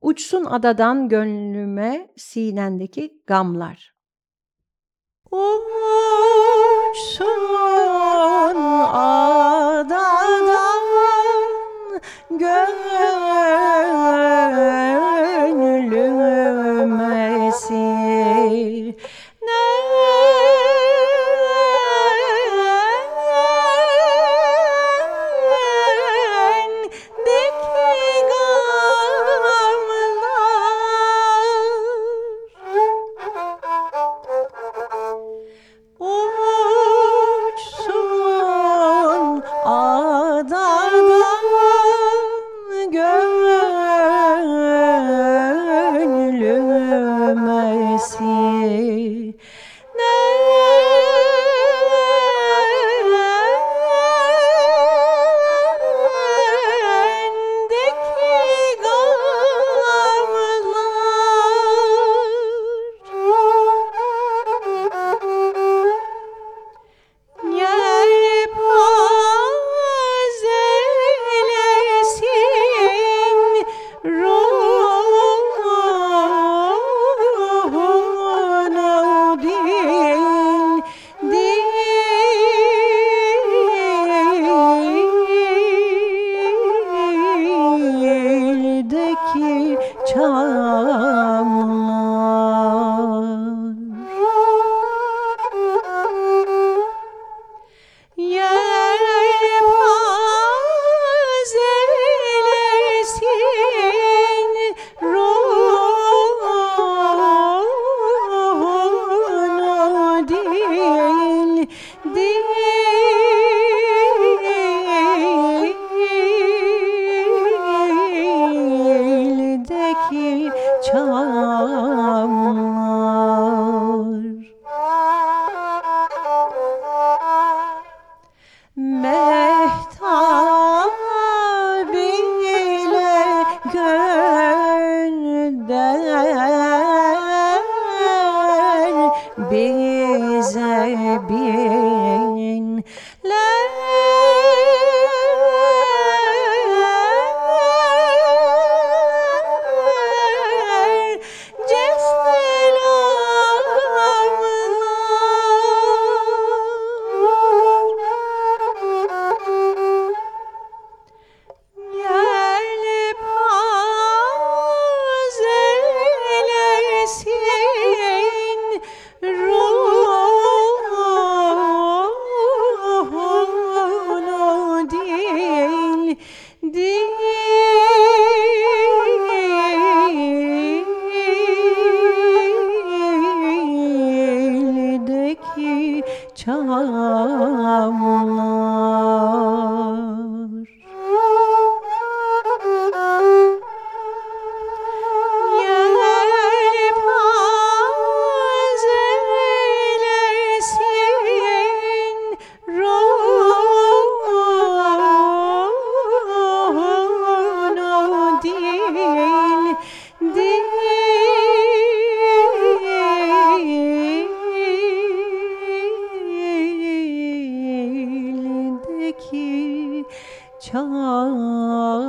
Uçsun adadan gönlüme sinendeki gamlar. Uçsun çal çamlar çamlar